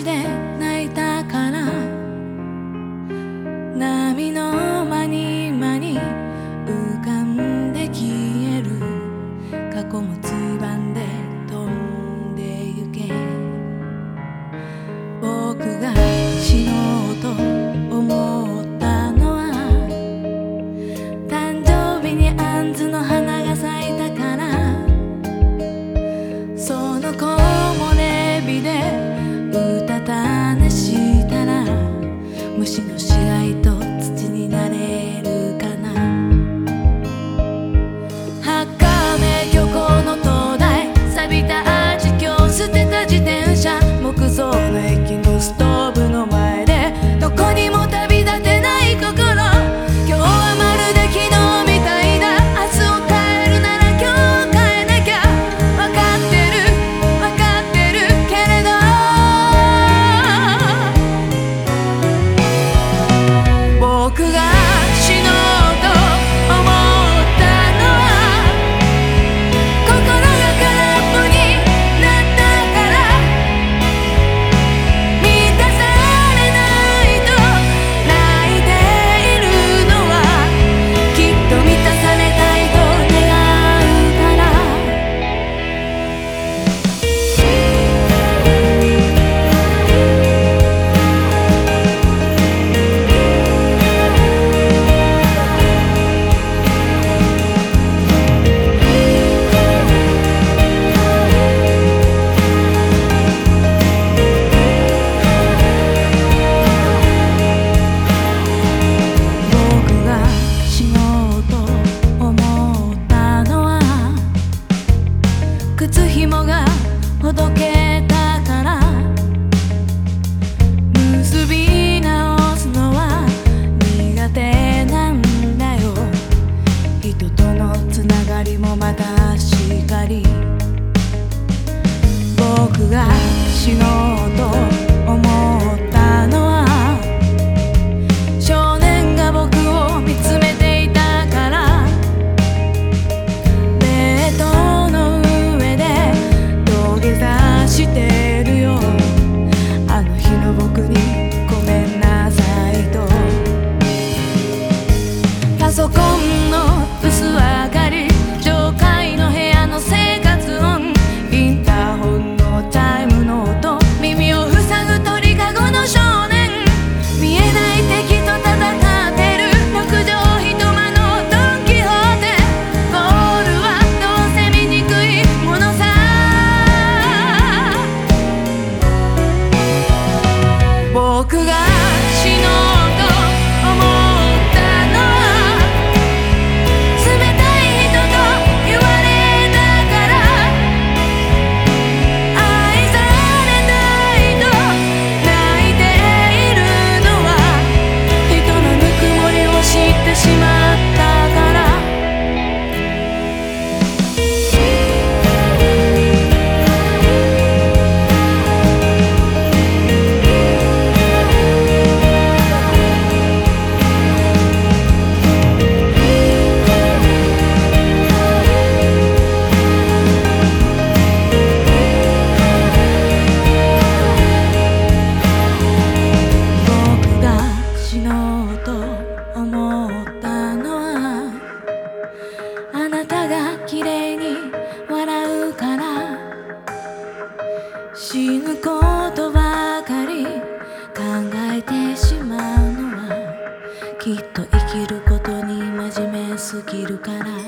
で泣いたから primo te が死のうと僕が死ぬことばかり考えてしまうのはきっと生きることに真面目すぎるから。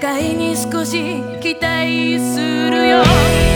界に少し期待するよ。